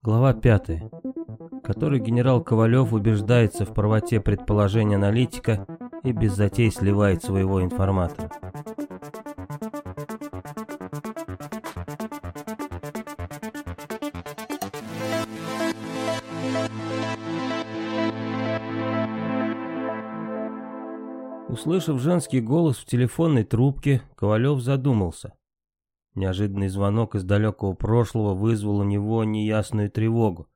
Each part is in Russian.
Глава 5. Который генерал Ковалев убеждается в правоте предположения аналитика и без затей сливает своего информатора. Услышав женский голос в телефонной трубке, Ковалев задумался. Неожиданный звонок из далекого прошлого вызвал у него неясную тревогу.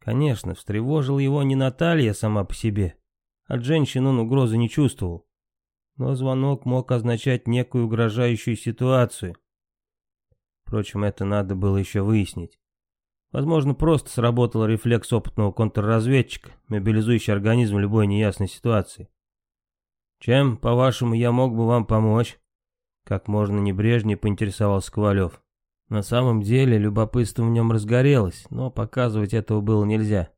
Конечно, встревожил его не Наталья сама по себе. От женщин он угрозы не чувствовал. Но звонок мог означать некую угрожающую ситуацию. Впрочем, это надо было еще выяснить. Возможно, просто сработал рефлекс опытного контрразведчика, мобилизующий организм в любой неясной ситуации. «Чем, по-вашему, я мог бы вам помочь?» Как можно небрежнее поинтересовался Ковалев. На самом деле любопытство в нем разгорелось, но показывать этого было нельзя.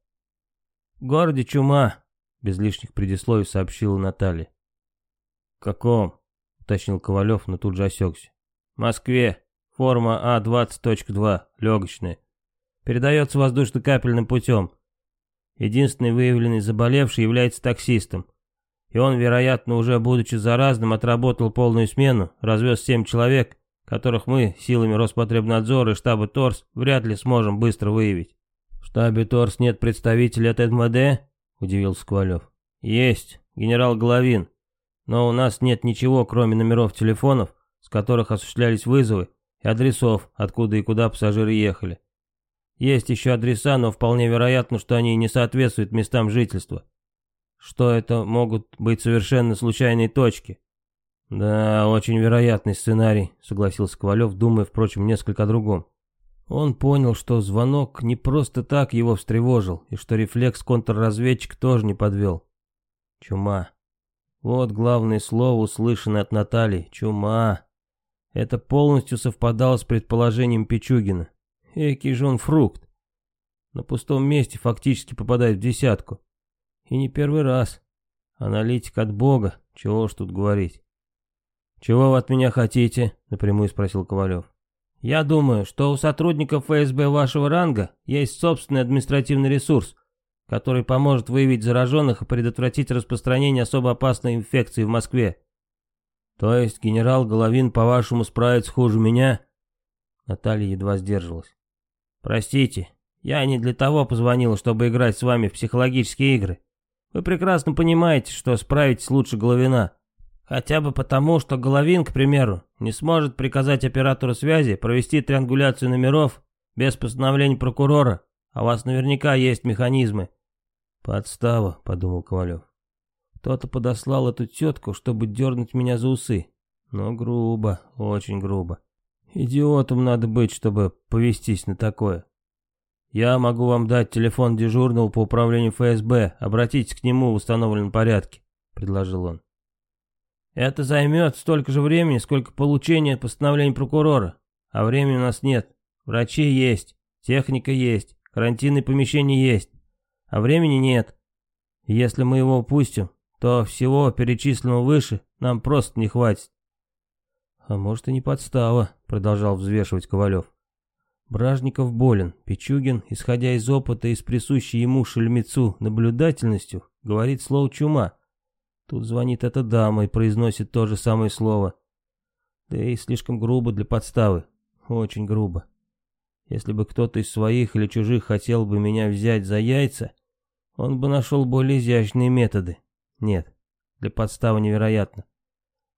«В городе чума», — без лишних предисловий сообщила Наталья. «В каком?» — уточнил Ковалев, но тут же осекся. «В Москве. Форма А20.2, легочная. Передается воздушно-капельным путем. Единственный выявленный заболевший является таксистом. И он, вероятно, уже будучи заразным, отработал полную смену, развез семь человек, которых мы, силами Роспотребнадзора и штаба ТОРС, вряд ли сможем быстро выявить. В штабе ТОРС нет представителей от МВД? Удивился Ковалев. Есть, генерал Головин. Но у нас нет ничего, кроме номеров телефонов, с которых осуществлялись вызовы, и адресов, откуда и куда пассажиры ехали. Есть еще адреса, но вполне вероятно, что они не соответствуют местам жительства что это могут быть совершенно случайные точки. Да, очень вероятный сценарий, согласился Ковалев, думая, впрочем, несколько о другом. Он понял, что звонок не просто так его встревожил, и что рефлекс контрразведчик тоже не подвел. Чума. Вот главное слово, услышанное от Натальи. Чума. Это полностью совпадало с предположением Пичугина. Экий же он фрукт. На пустом месте фактически попадает в десятку. И не первый раз. Аналитик от бога, чего уж тут говорить. «Чего вы от меня хотите?» — напрямую спросил Ковалев. «Я думаю, что у сотрудников ФСБ вашего ранга есть собственный административный ресурс, который поможет выявить зараженных и предотвратить распространение особо опасной инфекции в Москве. То есть генерал Головин, по-вашему, справится хуже меня?» Наталья едва сдерживалась. «Простите, я не для того позвонила, чтобы играть с вами в психологические игры. Вы прекрасно понимаете, что справитесь лучше Головина. Хотя бы потому, что Головин, к примеру, не сможет приказать оператору связи провести триангуляцию номеров без постановления прокурора, а у вас наверняка есть механизмы. Подстава, подумал Ковалев. Кто-то подослал эту тетку, чтобы дернуть меня за усы. Но грубо, очень грубо. Идиотом надо быть, чтобы повестись на такое. Я могу вам дать телефон дежурного по управлению ФСБ. Обратитесь к нему в установленном порядке», — предложил он. «Это займет столько же времени, сколько получение постановления прокурора. А времени у нас нет. Врачи есть, техника есть, карантинные помещения есть, а времени нет. Если мы его упустим, то всего перечисленного выше нам просто не хватит». «А может и не подстава», — продолжал взвешивать Ковалев. Бражников болен. Пичугин, исходя из опыта и с присущей ему шельмецу наблюдательностью, говорит слово «чума». Тут звонит эта дама и произносит то же самое слово. Да и слишком грубо для подставы. Очень грубо. Если бы кто-то из своих или чужих хотел бы меня взять за яйца, он бы нашел более изящные методы. Нет, для подставы невероятно.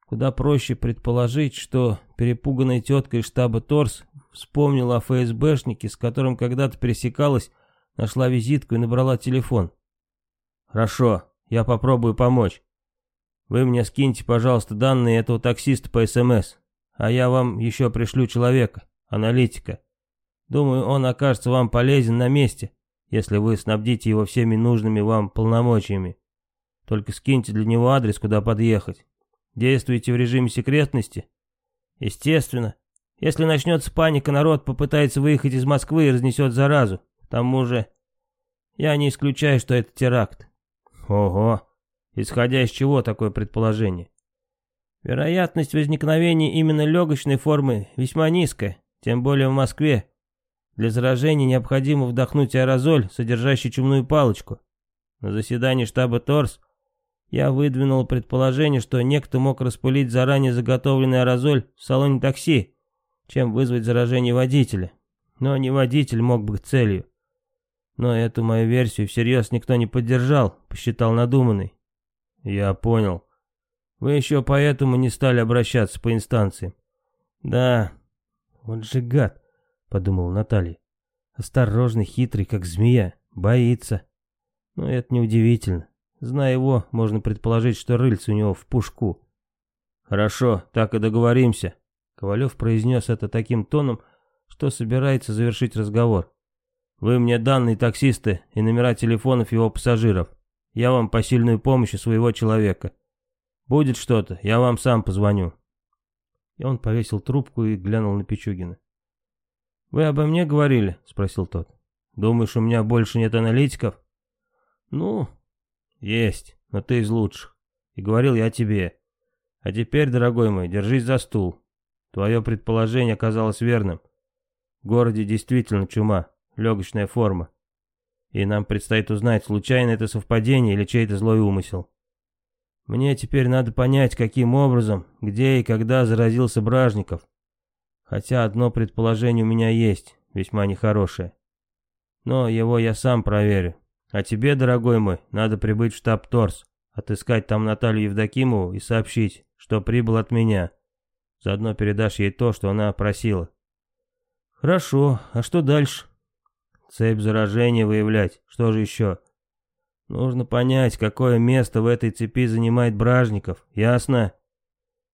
Куда проще предположить, что перепуганная тетка из штаба ТОРС вспомнила о ФСБшнике, с которым когда-то пересекалась, нашла визитку и набрала телефон. «Хорошо, я попробую помочь. Вы мне скиньте, пожалуйста, данные этого таксиста по СМС, а я вам еще пришлю человека, аналитика. Думаю, он окажется вам полезен на месте, если вы снабдите его всеми нужными вам полномочиями. Только скиньте для него адрес, куда подъехать. Действуете в режиме секретности? Естественно. Если начнется паника, народ попытается выехать из Москвы и разнесет заразу. К тому же, я не исключаю, что это теракт. Ого. Исходя из чего такое предположение? Вероятность возникновения именно легочной формы весьма низкая, тем более в Москве. Для заражения необходимо вдохнуть аэрозоль, содержащий чумную палочку. На заседании штаба ТОРС я выдвинул предположение, что некто мог распылить заранее заготовленный аэрозоль в салоне такси, чем вызвать заражение водителя. Но не водитель мог быть целью. Но эту мою версию всерьез никто не поддержал, посчитал надуманной. Я понял. Вы еще поэтому не стали обращаться по инстанциям. Да, вот же гад, подумала Наталья. Осторожный, хитрый, как змея, боится. Но это неудивительно. Зная его, можно предположить, что рыльце у него в пушку. Хорошо, так и договоримся. Ковалев произнес это таким тоном, что собирается завершить разговор. Вы мне данные таксисты и номера телефонов его пассажиров. Я вам посильную помощь своего человека. Будет что-то, я вам сам позвоню. И он повесил трубку и глянул на Пичугина. «Вы обо мне говорили?» — спросил тот. «Думаешь, у меня больше нет аналитиков?» «Ну, есть, но ты из лучших. И говорил я тебе. А теперь, дорогой мой, держись за стул. Твое предположение оказалось верным. В городе действительно чума, легочная форма. И нам предстоит узнать, случайно это совпадение или чей-то злой умысел. Мне теперь надо понять, каким образом, где и когда заразился Бражников. Хотя одно предположение у меня есть, весьма нехорошее. Но его я сам проверю. А тебе, дорогой мой, надо прибыть в штаб ТОРС, отыскать там Наталью Евдокимову и сообщить, что прибыл от меня. Заодно передашь ей то, что она просила. Хорошо, а что дальше? Цепь заражения выявлять, что же еще? Нужно понять, какое место в этой цепи занимает Бражников, ясно?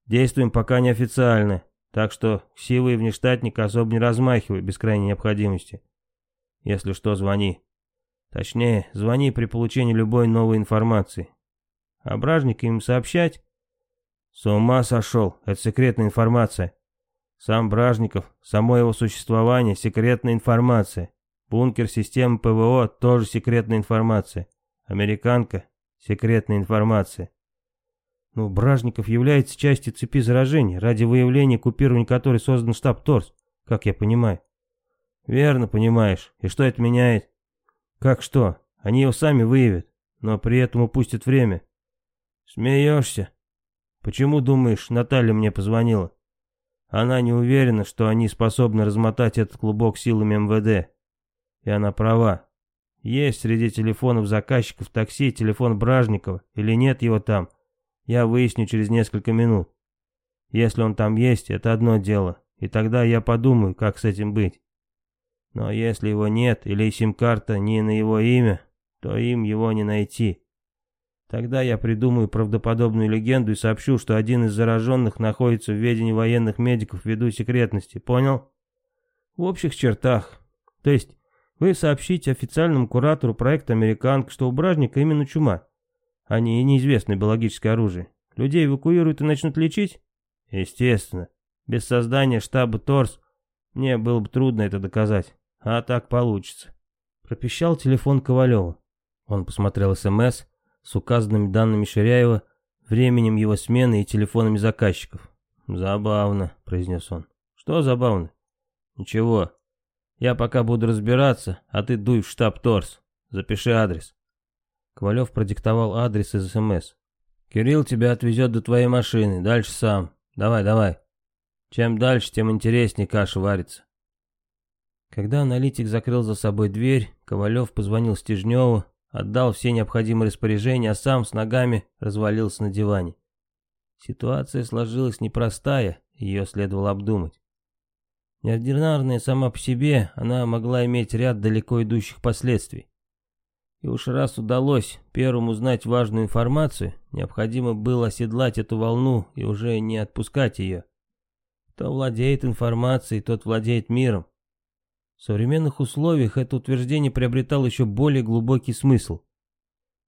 Действуем пока неофициально, так что силы внештатника особо не размахивай без крайней необходимости. Если что, звони. Точнее, звони при получении любой новой информации. А Бражника им сообщать? С ума сошел, это секретная информация. Сам Бражников, само его существование, секретная информация. Бункер системы ПВО, тоже секретная информация. Американка, секретная информация. Ну, Бражников является частью цепи заражений, ради выявления купирования которой создан штаб ТОРС, как я понимаю. Верно понимаешь. И что это меняет? Как что? Они его сами выявят, но при этом упустят время. Смеешься? Почему, думаешь, Наталья мне позвонила? Она не уверена, что они способны размотать этот клубок силами МВД. И она права. Есть среди телефонов заказчиков такси телефон Бражникова или нет его там, я выясню через несколько минут. Если он там есть, это одно дело, и тогда я подумаю, как с этим быть. Но если его нет или сим-карта не на его имя, то им его не найти. Тогда я придумаю правдоподобную легенду и сообщу, что один из зараженных находится в ведении военных медиков ввиду секретности, понял? В общих чертах. То есть, вы сообщите официальному куратору проекта «Американка», что у Бражника именно чума, а не неизвестное биологическое оружие. Людей эвакуируют и начнут лечить? Естественно. Без создания штаба ТОРС мне было бы трудно это доказать. А так получится. Пропищал телефон Ковалева. Он посмотрел СМС с указанными данными Ширяева, временем его смены и телефонами заказчиков. «Забавно», — произнес он. «Что забавно?» «Ничего. Я пока буду разбираться, а ты дуй в штаб ТОРС. Запиши адрес». Ковалев продиктовал адрес из СМС. «Кирилл тебя отвезет до твоей машины, дальше сам. Давай, давай. Чем дальше, тем интереснее каша варится». Когда аналитик закрыл за собой дверь, Ковалев позвонил Стежневу, отдал все необходимые распоряжения, а сам с ногами развалился на диване. Ситуация сложилась непростая, ее следовало обдумать. Неординарная сама по себе, она могла иметь ряд далеко идущих последствий. И уж раз удалось первым узнать важную информацию, необходимо было оседлать эту волну и уже не отпускать ее. Кто владеет информацией, тот владеет миром. В современных условиях это утверждение приобретало еще более глубокий смысл.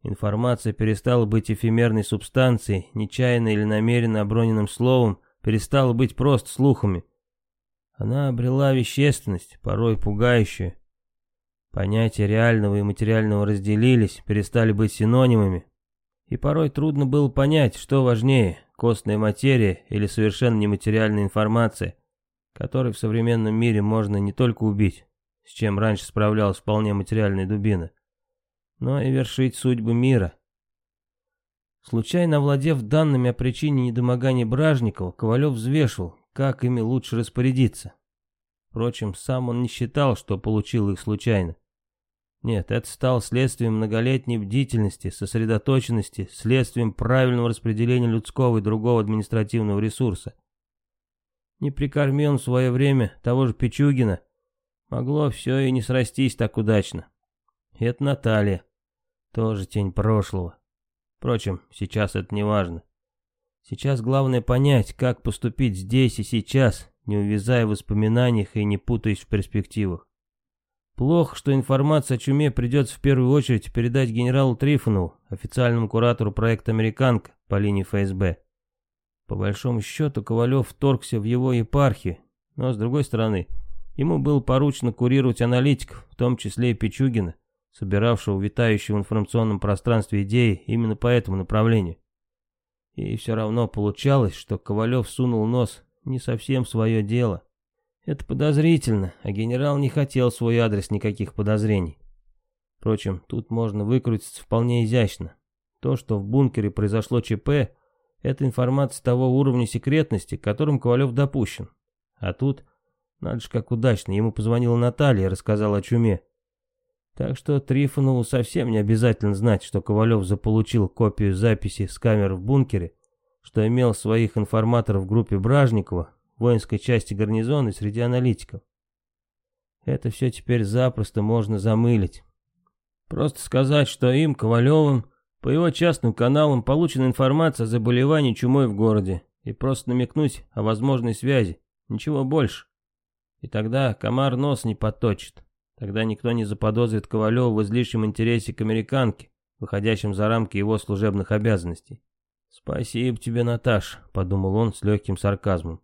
Информация перестала быть эфемерной субстанцией, нечаянно или намеренно оброненным словом, перестала быть просто слухами. Она обрела вещественность, порой пугающую. Понятия реального и материального разделились, перестали быть синонимами. И порой трудно было понять, что важнее, костная материя или совершенно нематериальная информация – который в современном мире можно не только убить, с чем раньше справлялась вполне материальная дубина, но и вершить судьбы мира. Случайно овладев данными о причине недомогания Бражникова, Ковалев взвешивал, как ими лучше распорядиться. Впрочем, сам он не считал, что получил их случайно. Нет, это стало следствием многолетней бдительности, сосредоточенности, следствием правильного распределения людского и другого административного ресурса. Не прикормил он в свое время того же Пичугина, могло все и не срастись так удачно. И это Наталья, тоже тень прошлого. Впрочем, сейчас это не важно. Сейчас главное понять, как поступить здесь и сейчас, не увязая в воспоминаниях и не путаясь в перспективах. Плохо, что информация о чуме придется в первую очередь передать генералу Трифонову, официальному куратору проекта «Американка» по линии ФСБ. По большому счету Ковалев вторгся в его епархию, но с другой стороны, ему было поручено курировать аналитиков, в том числе и Пичугина, собиравшего витающие в информационном пространстве идеи именно по этому направлению. И все равно получалось, что Ковалев сунул нос не совсем в свое дело. Это подозрительно, а генерал не хотел в свой адрес никаких подозрений. Впрочем, тут можно выкрутиться вполне изящно. То, что в бункере произошло ЧП, это информация того уровня секретности, к которым Ковалев допущен. А тут, надо же как удачно, ему позвонила Наталья и рассказала о чуме. Так что Трифонову совсем не обязательно знать, что Ковалев заполучил копию записи с камер в бункере, что имел своих информаторов в группе Бражникова, воинской части гарнизона и среди аналитиков. Это все теперь запросто можно замылить. Просто сказать, что им, Ковалевым, по его частным каналам получена информация о заболевании чумой в городе, и просто намекнуть о возможной связи, ничего больше. И тогда комар нос не подточит. Тогда никто не заподозрит Ковалева в излишнем интересе к американке, выходящем за рамки его служебных обязанностей. «Спасибо тебе, Наташ», — подумал он с легким сарказмом.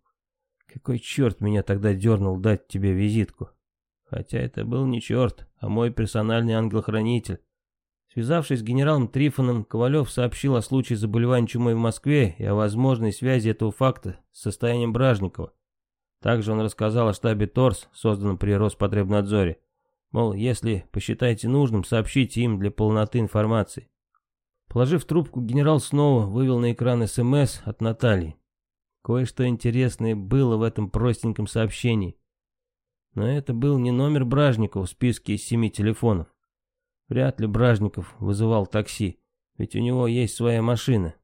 Какой черт меня тогда дернул дать тебе визитку? Хотя это был не черт, а мой персональный ангел-хранитель. Связавшись с генералом Трифоном, Ковалев сообщил о случае заболевания чумой в Москве и о возможной связи этого факта с состоянием Бражникова. Также он рассказал о штабе ТОРС, созданном при Роспотребнадзоре. Мол, если посчитаете нужным, сообщите им для полноты информации. Положив трубку, генерал снова вывел на экран СМС от Натальи. Кое-что интересное было в этом простеньком сообщении. Но это был не номер Бражникова в списке из семи телефонов. Вряд ли Бражников вызывал такси, ведь у него есть своя машина.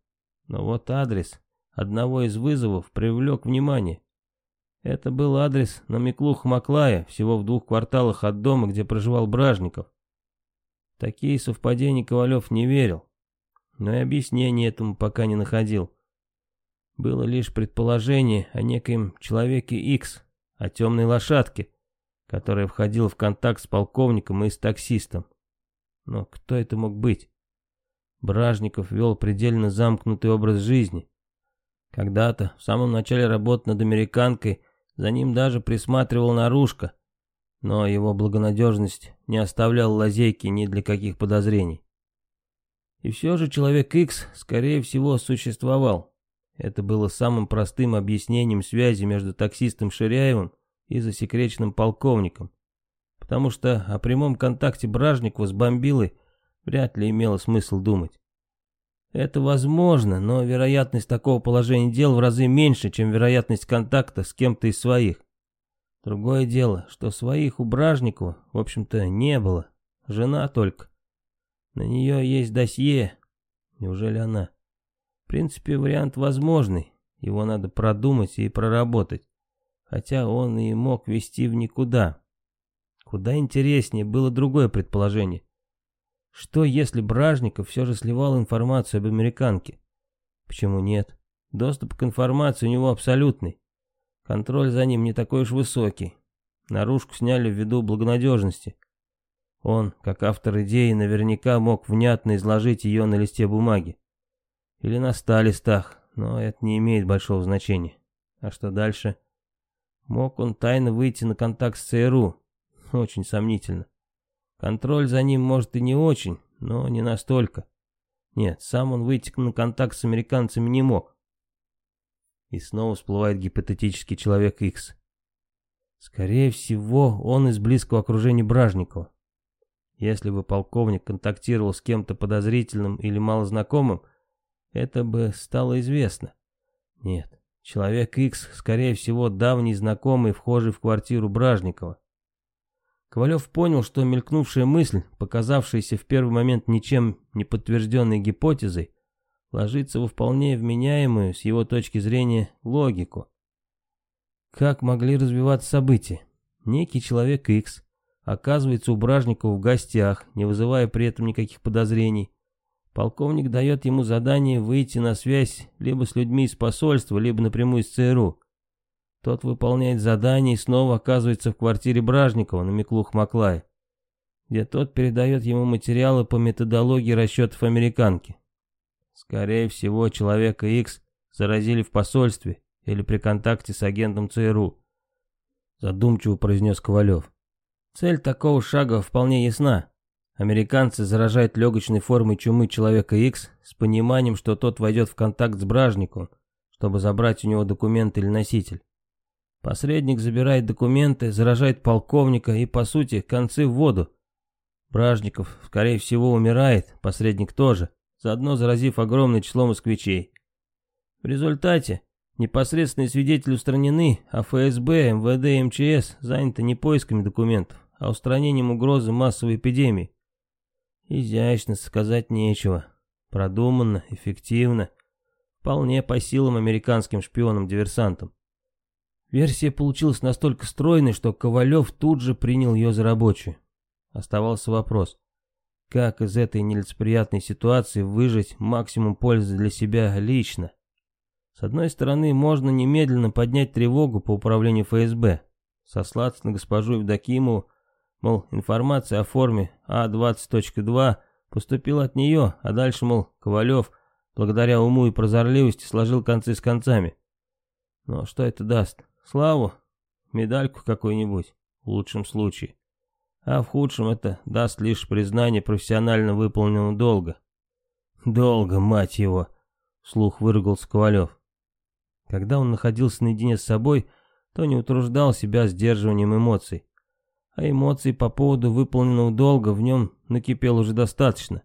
Но вот адрес одного из вызовов привлек внимание. Это был адрес на Миклух Маклая, всего в двух кварталах от дома, где проживал Бражников. Такие совпадения Ковалев не верил, но и объяснения этому пока не находил было лишь предположение о некоем человеке X, о темной лошадке, которая входила в контакт с полковником и с таксистом. Но кто это мог быть? Бражников вел предельно замкнутый образ жизни. Когда-то, в самом начале работы над американкой, за ним даже присматривал наружка, но его благонадежность не оставляла лазейки ни для каких подозрений. И все же человек X, скорее всего, существовал. Это было самым простым объяснением связи между таксистом Ширяевым и засекреченным полковником, потому что о прямом контакте Бражникова с Бомбилой вряд ли имело смысл думать. Это возможно, но вероятность такого положения дел в разы меньше, чем вероятность контакта с кем-то из своих. Другое дело, что своих у Бражникова, в общем-то, не было. Жена только. На нее есть досье. Неужели она? В принципе, вариант возможный, его надо продумать и проработать. Хотя он и мог вести в никуда. Куда интереснее было другое предположение. Что если Бражников все же сливал информацию об американке? Почему нет? Доступ к информации у него абсолютный. Контроль за ним не такой уж высокий. Наружку сняли ввиду благонадежности. Он, как автор идеи, наверняка мог внятно изложить ее на листе бумаги. Или на ста листах, но это не имеет большого значения. А что дальше? Мог он тайно выйти на контакт с ЦРУ? Очень сомнительно. Контроль за ним может и не очень, но не настолько. Нет, сам он выйти на контакт с американцами не мог. И снова всплывает гипотетический человек X. Скорее всего, он из близкого окружения Бражникова. Если бы полковник контактировал с кем-то подозрительным или малознакомым, это бы стало известно. Нет, человек X, скорее всего, давний знакомый, вхожий в квартиру Бражникова. Ковалев понял, что мелькнувшая мысль, показавшаяся в первый момент ничем не подтвержденной гипотезой, ложится во вполне вменяемую, с его точки зрения, логику. Как могли развиваться события? Некий человек X оказывается у Бражникова в гостях, не вызывая при этом никаких подозрений. Полковник дает ему задание выйти на связь либо с людьми из посольства, либо напрямую из ЦРУ. Тот выполняет задание и снова оказывается в квартире Бражникова на Миклух-Маклае, где тот передает ему материалы по методологии расчетов американки. Скорее всего, человека X заразили в посольстве или при контакте с агентом ЦРУ. Задумчиво произнес Ковалев. Цель такого шага вполне ясна. Американцы заражают легочной формой чумы человека X с пониманием, что тот войдет в контакт с Бражником, чтобы забрать у него документ или носитель. Посредник забирает документы, заражает полковника и, по сути, концы в воду. Бражников, скорее всего, умирает, посредник тоже, заодно заразив огромное число москвичей. В результате непосредственные свидетели устранены, а ФСБ, МВД и МЧС заняты не поисками документов, а устранением угрозы массовой эпидемии. Изящно сказать нечего. Продуманно, эффективно. Вполне по силам американским шпионам-диверсантам. Версия получилась настолько стройной, что Ковалев тут же принял ее за рабочую. Оставался вопрос, как из этой нелицеприятной ситуации выжать максимум пользы для себя лично. С одной стороны, можно немедленно поднять тревогу по управлению ФСБ, сослаться на госпожу Евдокимову, мол, информация о форме А20.2 поступила от нее, а дальше, мол, Ковалев, благодаря уму и прозорливости, сложил концы с концами. Но что это даст? Славу? Медальку какую-нибудь, в лучшем случае. А в худшем это даст лишь признание профессионально выполненного долга. Долго, мать его, вслух выругался Ковалев. Когда он находился наедине с собой, то не утруждал себя сдерживанием эмоций. А эмоций по поводу выполненного долга в нем накипело уже достаточно.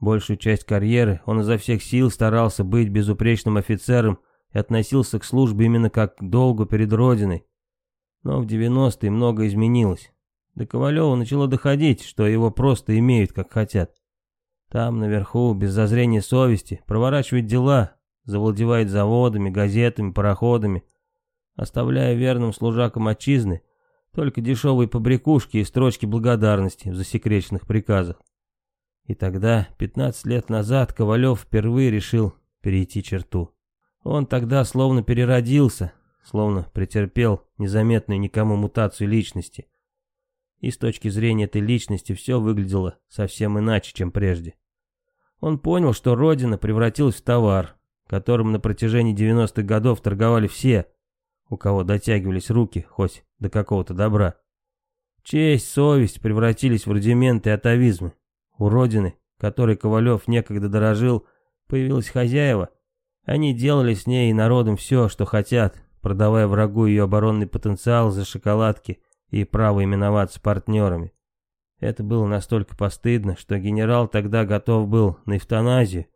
Большую часть карьеры он изо всех сил старался быть безупречным офицером и относился к службе именно как к долгу перед Родиной. Но в 90-е многое изменилось. До Ковалева начало доходить, что его просто имеют как хотят. Там, наверху, без зазрения совести, проворачивает дела, завладевает заводами, газетами, пароходами, оставляя верным служакам отчизны только дешевые побрякушки и строчки благодарности в засекреченных приказах. И тогда, 15 лет назад, Ковалев впервые решил перейти черту. Он тогда словно переродился, словно претерпел незаметную никому мутацию личности. И с точки зрения этой личности все выглядело совсем иначе, чем прежде. Он понял, что Родина превратилась в товар, которым на протяжении 90-х годов торговали все, у кого дотягивались руки хоть до какого-то добра. Честь, совесть превратились в рудименты и атовизмы. У Родины, которой Ковалев некогда дорожил, появилось хозяева – они делали с ней и народом все, что хотят, продавая врагу ее оборонный потенциал за шоколадки и право именоваться партнерами. Это было настолько постыдно, что генерал тогда готов был на эвтаназию,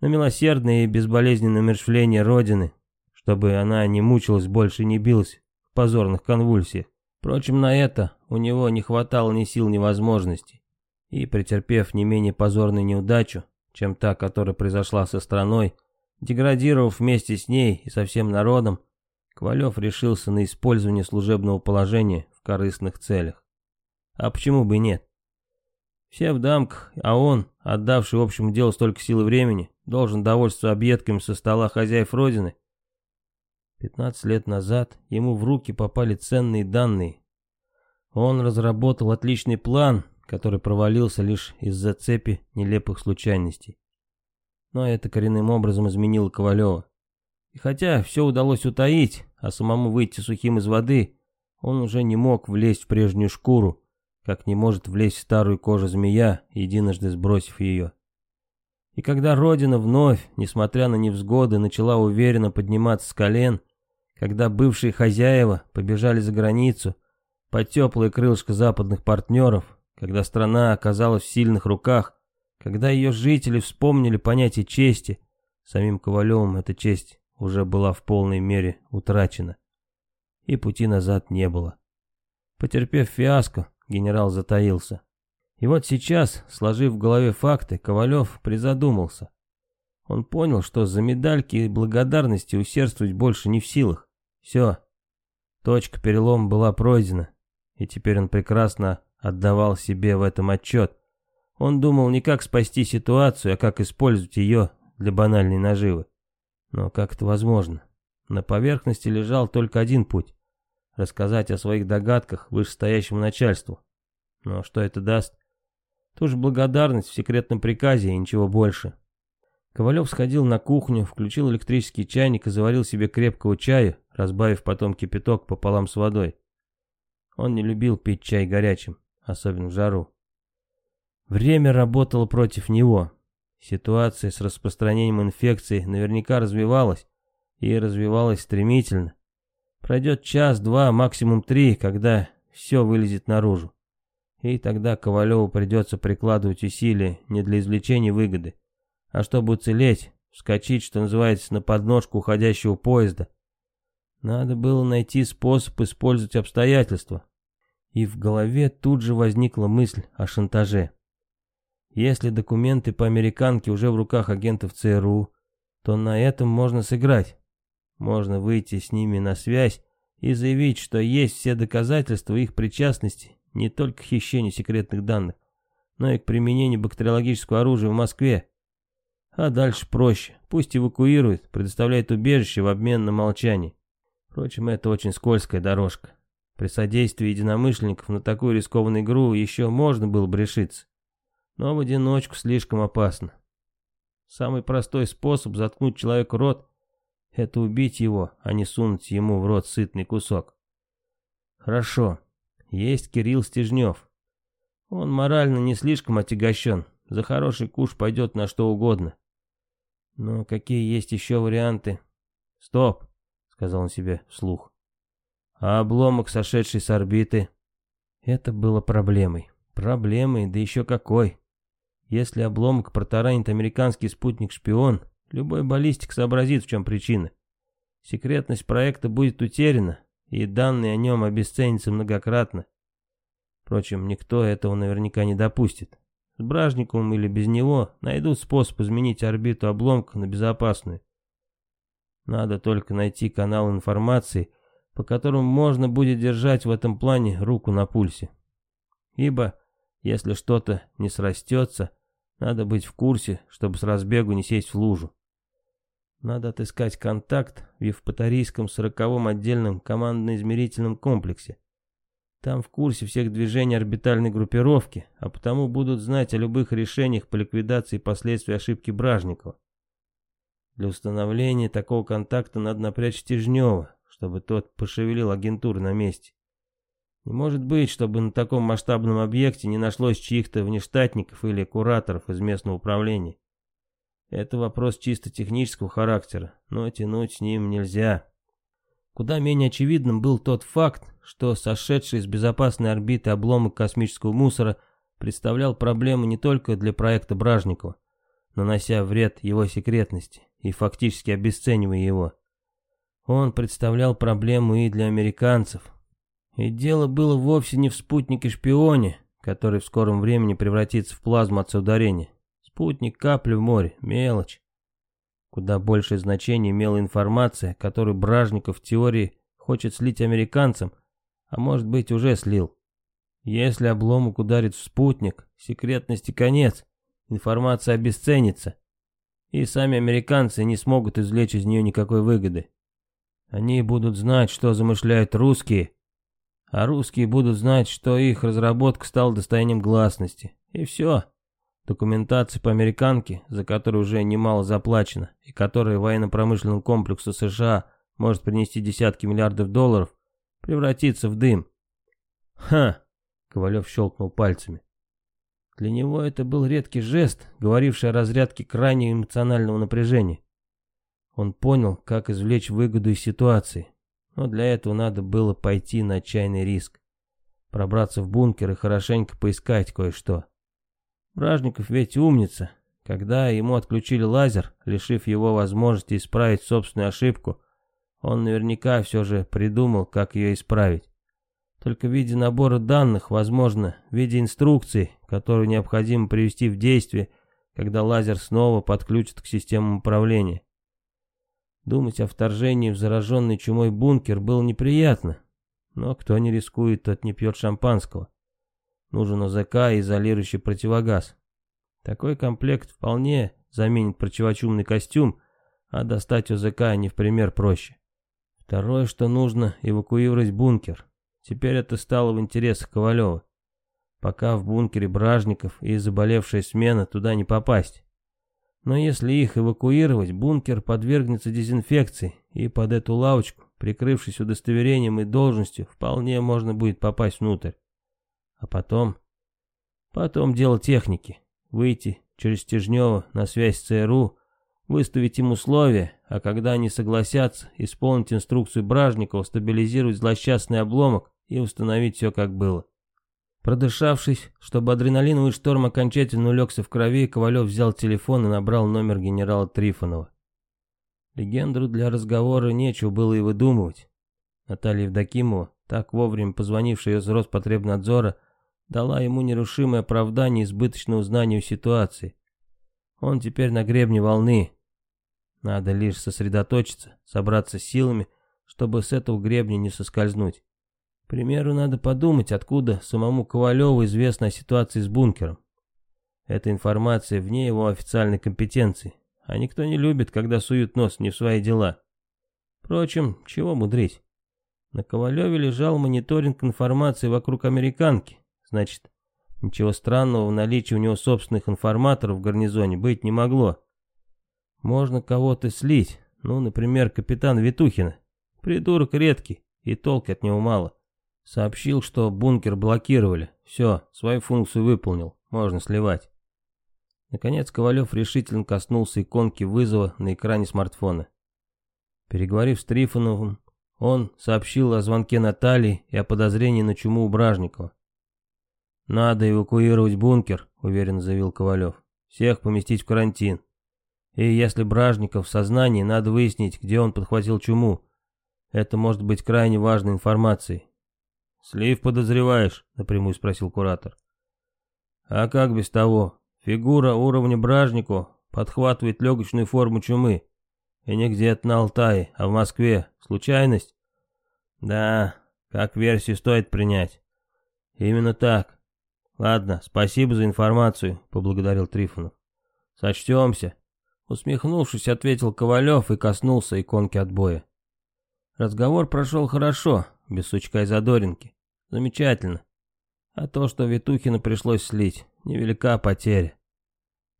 на милосердное и безболезненное умершвление Родины, чтобы она не мучилась больше и не билась в позорных конвульсиях. Впрочем, на это у него не хватало ни сил, ни возможностей. И, претерпев не менее позорную неудачу, чем та, которая произошла со страной, Деградировав вместе с ней и со всем народом, Ковалев решился на использование служебного положения в корыстных целях. А почему бы и нет? Все в дамках, а он, отдавший общему делу столько сил и времени, должен довольствоваться объедками со стола хозяев Родины. 15 лет назад ему в руки попали ценные данные. Он разработал отличный план, который провалился лишь из-за цепи нелепых случайностей но это коренным образом изменило Ковалева. И хотя все удалось утаить, а самому выйти сухим из воды, он уже не мог влезть в прежнюю шкуру, как не может влезть в старую кожу змея, единожды сбросив ее. И когда Родина вновь, несмотря на невзгоды, начала уверенно подниматься с колен, когда бывшие хозяева побежали за границу, под теплое крылышко западных партнеров, когда страна оказалась в сильных руках, когда ее жители вспомнили понятие чести, самим Ковалевым эта честь уже была в полной мере утрачена. И пути назад не было. Потерпев фиаско, генерал затаился. И вот сейчас, сложив в голове факты, Ковалев призадумался. Он понял, что за медальки и благодарности усердствовать больше не в силах. Все. Точка перелома была пройдена, и теперь он прекрасно отдавал себе в этом отчет. Он думал не как спасти ситуацию, а как использовать ее для банальной наживы. Но как это возможно? На поверхности лежал только один путь — рассказать о своих догадках вышестоящему начальству. Но что это даст? Ту же благодарность в секретном приказе и ничего больше. Ковалев сходил на кухню, включил электрический чайник и заварил себе крепкого чая, разбавив потом кипяток пополам с водой. Он не любил пить чай горячим, особенно в жару. Время работало против него. Ситуация с распространением инфекции наверняка развивалась, и развивалась стремительно. Пройдет час-два, максимум три, когда все вылезет наружу. И тогда Ковалеву придется прикладывать усилия не для извлечения выгоды, а чтобы уцелеть, вскочить, что называется, на подножку уходящего поезда. Надо было найти способ использовать обстоятельства. И в голове тут же возникла мысль о шантаже. Если документы по американке уже в руках агентов ЦРУ, то на этом можно сыграть. Можно выйти с ними на связь и заявить, что есть все доказательства их причастности не только к хищению секретных данных, но и к применению бактериологического оружия в Москве. А дальше проще. Пусть эвакуируют, предоставляют убежище в обмен на молчание. Впрочем, это очень скользкая дорожка. При содействии единомышленников на такую рискованную игру еще можно было бы решиться но в одиночку слишком опасно. Самый простой способ заткнуть человеку рот — это убить его, а не сунуть ему в рот сытный кусок. Хорошо, есть Кирилл Стежнев. Он морально не слишком отягощен, за хороший куш пойдет на что угодно. Но какие есть еще варианты? Стоп, сказал он себе вслух. А обломок, сошедший с орбиты? Это было проблемой. Проблемой, да еще какой. Если обломок протаранит американский спутник-шпион, любой баллистик сообразит, в чем причина. Секретность проекта будет утеряна, и данные о нем обесценятся многократно. Впрочем, никто этого наверняка не допустит. С Бражниковым или без него найдут способ изменить орбиту обломка на безопасную. Надо только найти канал информации, по которому можно будет держать в этом плане руку на пульсе. Ибо, если что-то не срастется, надо быть в курсе, чтобы с разбегу не сесть в лужу. Надо отыскать контакт в Евпаторийском сороковом отдельном командно-измерительном комплексе. Там в курсе всех движений орбитальной группировки, а потому будут знать о любых решениях по ликвидации последствий ошибки Бражникова. Для установления такого контакта надо напрячь Стежнева, чтобы тот пошевелил агентуру на месте. Не может быть, чтобы на таком масштабном объекте не нашлось чьих-то внештатников или кураторов из местного управления. Это вопрос чисто технического характера, но тянуть с ним нельзя. Куда менее очевидным был тот факт, что сошедший с безопасной орбиты обломок космического мусора представлял проблему не только для проекта Бражникова, нанося вред его секретности и фактически обесценивая его. Он представлял проблему и для американцев, и дело было вовсе не в спутнике-шпионе, который в скором времени превратится в плазму от соударения. Спутник капля в море, мелочь. Куда большее значение имела информация, которую Бражников в теории хочет слить американцам, а может быть уже слил. Если обломок ударит в спутник, секретности конец, информация обесценится, и сами американцы не смогут извлечь из нее никакой выгоды. Они будут знать, что замышляют русские, а русские будут знать, что их разработка стала достоянием гласности. И все. Документация по американке, за которую уже немало заплачено, и которая военно-промышленному комплексу США может принести десятки миллиардов долларов, превратится в дым. Ха! Ковалев щелкнул пальцами. Для него это был редкий жест, говоривший о разрядке крайне эмоционального напряжения. Он понял, как извлечь выгоду из ситуации, Но для этого надо было пойти на отчаянный риск. Пробраться в бункер и хорошенько поискать кое-что. Бражников ведь умница. Когда ему отключили лазер, лишив его возможности исправить собственную ошибку, он наверняка все же придумал, как ее исправить. Только в виде набора данных, возможно, в виде инструкции, которую необходимо привести в действие, когда лазер снова подключат к системам управления. Думать о вторжении в зараженный чумой бункер было неприятно, но кто не рискует, тот не пьет шампанского. Нужен ОЗК и изолирующий противогаз. Такой комплект вполне заменит противочумный костюм, а достать ОЗК не в пример проще. Второе, что нужно, эвакуировать бункер. Теперь это стало в интересах Ковалева. Пока в бункере бражников и заболевшая смена, туда не попасть. Но если их эвакуировать, бункер подвергнется дезинфекции, и под эту лавочку, прикрывшись удостоверением и должностью, вполне можно будет попасть внутрь. А потом... Потом дело техники. Выйти через Стежнева на связь с ЦРУ, выставить им условия, а когда они согласятся, исполнить инструкцию Бражникова, стабилизировать злосчастный обломок и установить все как было. Продышавшись, чтобы адреналиновый шторм окончательно улегся в крови, Ковалев взял телефон и набрал номер генерала Трифонова. Легендру для разговора нечего было и выдумывать. Наталья Евдокимова, так вовремя позвонившая из Роспотребнадзора, дала ему нерушимое оправдание избыточного знания ситуации. Он теперь на гребне волны. Надо лишь сосредоточиться, собраться силами, чтобы с этого гребня не соскользнуть. К примеру, надо подумать, откуда самому Ковалеву известна о ситуации с бункером. Эта информация вне его официальной компетенции, а никто не любит, когда суют нос не в свои дела. Впрочем, чего мудрить? На Ковалеве лежал мониторинг информации вокруг американки, значит, ничего странного в наличии у него собственных информаторов в гарнизоне быть не могло. Можно кого-то слить, ну, например, капитан Витухина. Придурок редкий, и толк от него мало. Сообщил, что бункер блокировали. Все, свою функцию выполнил. Можно сливать. Наконец Ковалев решительно коснулся иконки вызова на экране смартфона. Переговорив с Трифоновым, он сообщил о звонке Натальи и о подозрении на чуму у Бражникова. «Надо эвакуировать бункер», — уверенно заявил Ковалев. «Всех поместить в карантин. И если Бражников в сознании, надо выяснить, где он подхватил чуму. Это может быть крайне важной информацией. «Слив подозреваешь?» — напрямую спросил куратор. «А как без того? Фигура уровня бражнику подхватывает легочную форму чумы. И не где-то на Алтае, а в Москве. Случайность?» «Да, как версию стоит принять». «Именно так. Ладно, спасибо за информацию», — поблагодарил Трифонов. «Сочтемся». Усмехнувшись, ответил Ковалев и коснулся иконки отбоя. Разговор прошел хорошо, без сучка и задоринки. Замечательно. А то, что Витухина пришлось слить, невелика потеря.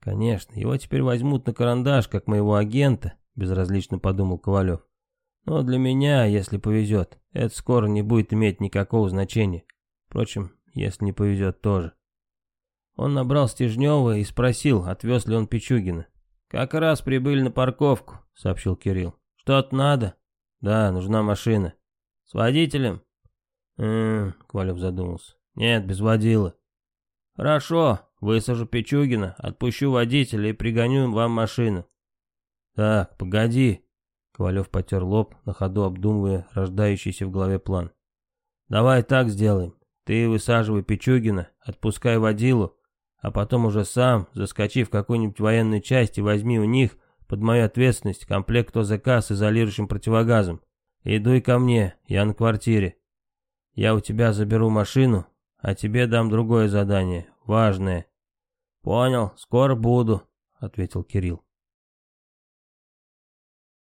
Конечно, его теперь возьмут на карандаш, как моего агента, безразлично подумал Ковалев. Но для меня, если повезет, это скоро не будет иметь никакого значения. Впрочем, если не повезет тоже. Он набрал Стежнева и спросил, отвез ли он Пичугина. «Как раз прибыли на парковку», — сообщил Кирилл. «Что-то надо?» «Да, нужна машина». «С водителем?» «Ммм...» — Ковалев задумался. «Нет, без водила». «Хорошо, высажу Пичугина, отпущу водителя и пригоню вам машину». «Так, погоди». Ковалев потер лоб, на ходу обдумывая рождающийся в голове план. «Давай так сделаем. Ты высаживай Пичугина, отпускай водилу, а потом уже сам, заскочи в какую-нибудь военную часть и возьми у них под мою ответственность комплект ОЗК с изолирующим противогазом. И дуй ко мне, я на квартире. Я у тебя заберу машину, а тебе дам другое задание, важное. Понял, скоро буду, ответил Кирилл.